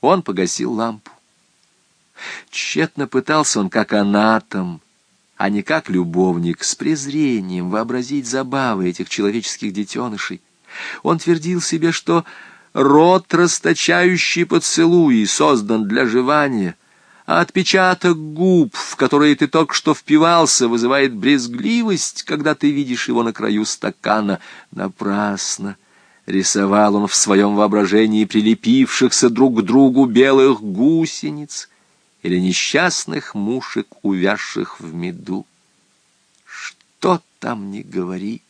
он погасил лампу. Тщетно пытался он, как анатом, а не как любовник, с презрением вообразить забавы этих человеческих детенышей. Он твердил себе, что рот, расточающий поцелуи, создан для жевания, а отпечаток губ, в которые ты только что впивался, вызывает брезгливость, когда ты видишь его на краю стакана. Напрасно рисовал он в своем воображении прилепившихся друг к другу белых гусениц или несчастных мушек, увязших в меду. Что там не говори?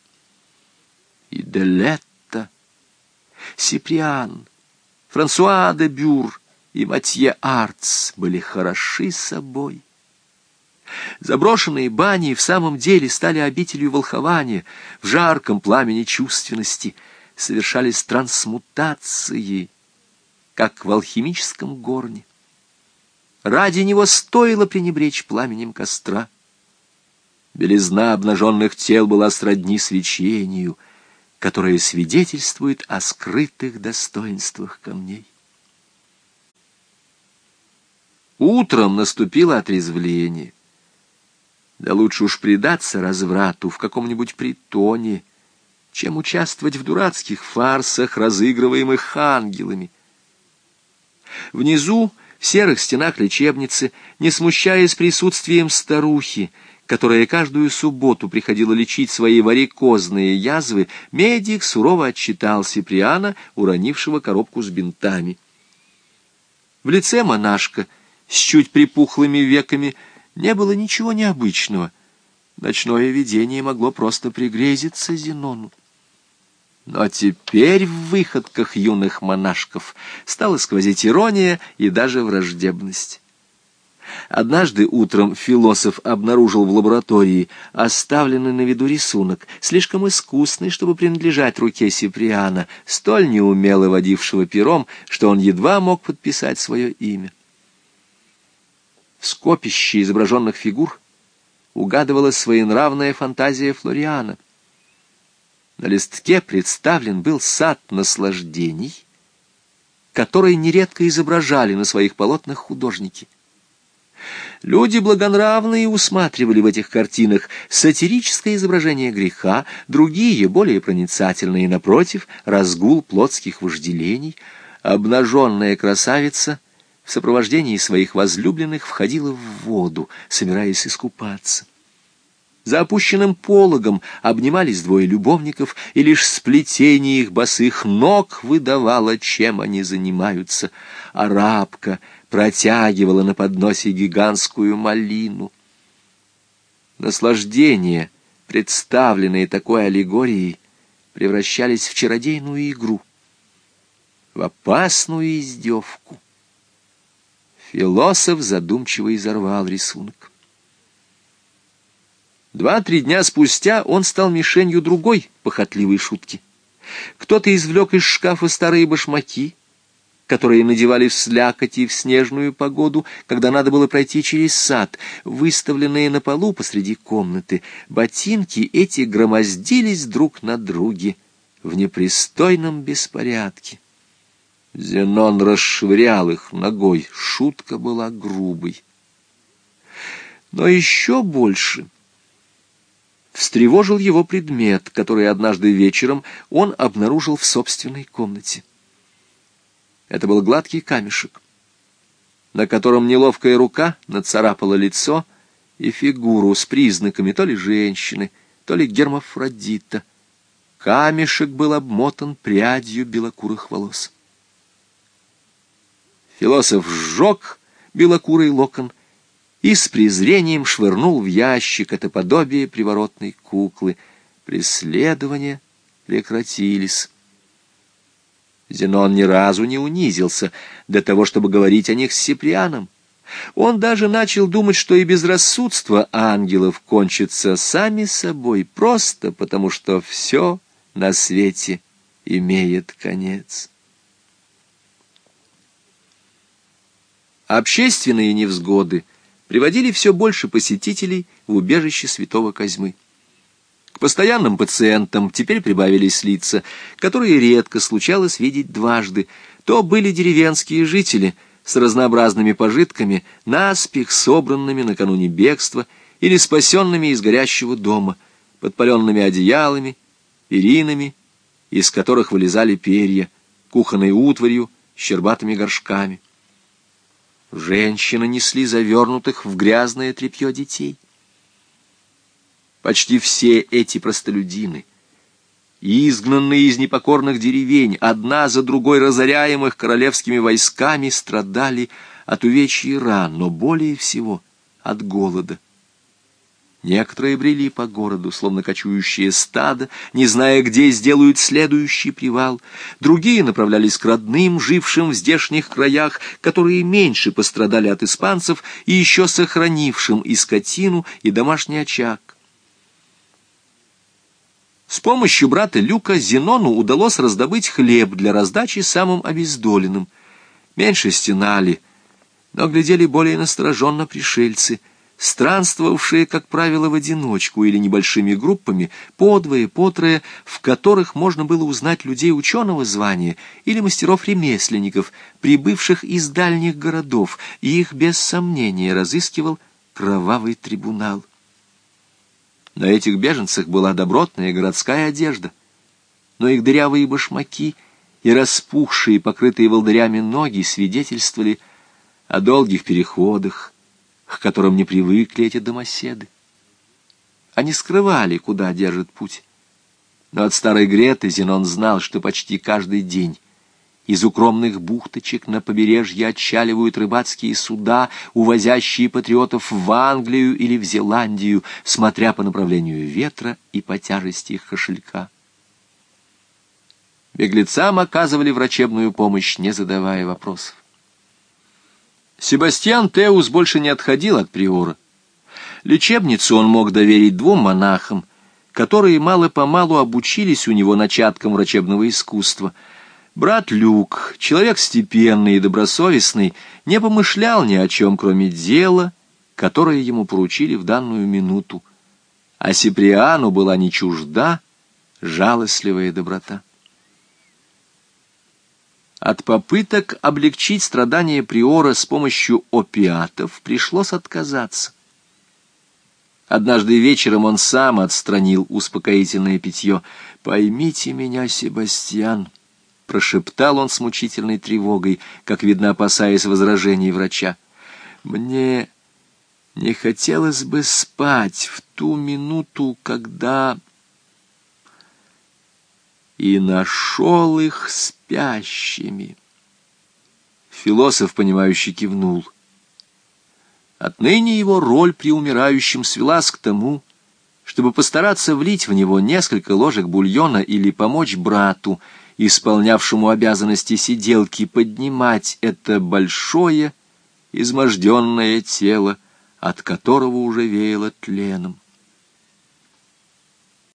И Делетта, Сиприан, Франсуа де Бюр и Матье Арц были хороши собой. Заброшенные бани в самом деле стали обителью волхования, в жарком пламени чувственности совершались трансмутации, как в алхимическом горне. Ради него стоило пренебречь пламенем костра. Белизна обнаженных тел была сродни свечению, которое свидетельствует о скрытых достоинствах камней. Утром наступило отрезвление. Да лучше уж предаться разврату в каком-нибудь притоне, чем участвовать в дурацких фарсах, разыгрываемых ангелами. Внизу в серых стенах лечебницы, не смущаясь присутствием старухи, которая каждую субботу приходила лечить свои варикозные язвы, медик сурово отчитал Сиприана, уронившего коробку с бинтами. В лице монашка с чуть припухлыми веками не было ничего необычного. Ночное видение могло просто пригрезиться Зенону. Но теперь в выходках юных монашков стала сквозить ирония и даже враждебность. Однажды утром философ обнаружил в лаборатории оставленный на виду рисунок, слишком искусный, чтобы принадлежать руке Сиприана, столь неумело водившего пером, что он едва мог подписать свое имя. В скопище изображенных фигур угадывалась своенравная фантазия Флориана — на листке представлен был сад наслаждений, который нередко изображали на своих полотнах художники. Люди благонравные усматривали в этих картинах сатирическое изображение греха, другие, более проницательные, напротив, разгул плотских вожделений. Обнаженная красавица в сопровождении своих возлюбленных входила в воду, собираясь искупаться. За опущенным пологом обнимались двое любовников, и лишь сплетение их босых ног выдавало, чем они занимаются. Арабка протягивала на подносе гигантскую малину. Наслаждения, представленные такой аллегорией, превращались в чародейную игру, в опасную издевку. Философ задумчиво изорвал рисунок. Два-три дня спустя он стал мишенью другой похотливой шутки. Кто-то извлек из шкафа старые башмаки, которые надевали в слякоти и в снежную погоду, когда надо было пройти через сад, выставленные на полу посреди комнаты. Ботинки эти громоздились друг на друге в непристойном беспорядке. Зенон расшвырял их ногой, шутка была грубой. Но еще больше — встревожил его предмет, который однажды вечером он обнаружил в собственной комнате. Это был гладкий камешек, на котором неловкая рука нацарапала лицо и фигуру с признаками то ли женщины, то ли гермафродита. Камешек был обмотан прядью белокурых волос. Философ сжег белокурый локон и с презрением швырнул в ящик это подобие приворотной куклы. Преследования прекратились. Зенон ни разу не унизился для того, чтобы говорить о них с Сиприаном. Он даже начал думать, что и безрассудство ангелов кончится сами собой, просто потому что все на свете имеет конец. Общественные невзгоды — приводили все больше посетителей в убежище святого Козьмы. К постоянным пациентам теперь прибавились лица, которые редко случалось видеть дважды. то были деревенские жители с разнообразными пожитками, наспех собранными накануне бегства или спасенными из горящего дома, подпаленными одеялами, перинами, из которых вылезали перья, кухонной утварью, щербатыми горшками. Женщины несли завернутых в грязное тряпье детей. Почти все эти простолюдины, изгнанные из непокорных деревень, одна за другой разоряемых королевскими войсками, страдали от увечья ран, но более всего от голода. Некоторые брели по городу, словно кочующие стадо, не зная, где сделают следующий привал. Другие направлялись к родным, жившим в здешних краях, которые меньше пострадали от испанцев и еще сохранившим и скотину, и домашний очаг. С помощью брата Люка Зенону удалось раздобыть хлеб для раздачи самым обездоленным. Меньше стенали, но глядели более настороженно пришельцы — странствовавшие, как правило, в одиночку или небольшими группами, подвое, потрое, в которых можно было узнать людей ученого звания или мастеров-ремесленников, прибывших из дальних городов, и их без сомнения разыскивал кровавый трибунал. На этих беженцах была добротная городская одежда, но их дырявые башмаки и распухшие, покрытые волдырями ноги свидетельствовали о долгих переходах, к которым не привыкли эти домоседы. Они скрывали, куда держит путь. Но от старой Греты Зенон знал, что почти каждый день из укромных бухточек на побережье отчаливают рыбацкие суда, увозящие патриотов в Англию или в Зеландию, смотря по направлению ветра и по тяжести их кошелька. Беглецам оказывали врачебную помощь, не задавая вопросов. Себастьян Теус больше не отходил от приора. Лечебницу он мог доверить двум монахам, которые мало-помалу обучились у него начаткам врачебного искусства. Брат Люк, человек степенный и добросовестный, не помышлял ни о чем, кроме дела, которое ему поручили в данную минуту. А Сиприану была не чужда жалостливая доброта. От попыток облегчить страдания Приора с помощью опиатов пришлось отказаться. Однажды вечером он сам отстранил успокоительное питье. «Поймите меня, Себастьян», — прошептал он с мучительной тревогой, как видно, опасаясь возражений врача. «Мне не хотелось бы спать в ту минуту, когда...» и нашел их спящими. Философ, понимающий, кивнул. Отныне его роль при умирающем свелась к тому, чтобы постараться влить в него несколько ложек бульона или помочь брату, исполнявшему обязанности сиделки, поднимать это большое, изможденное тело, от которого уже веяло тленом.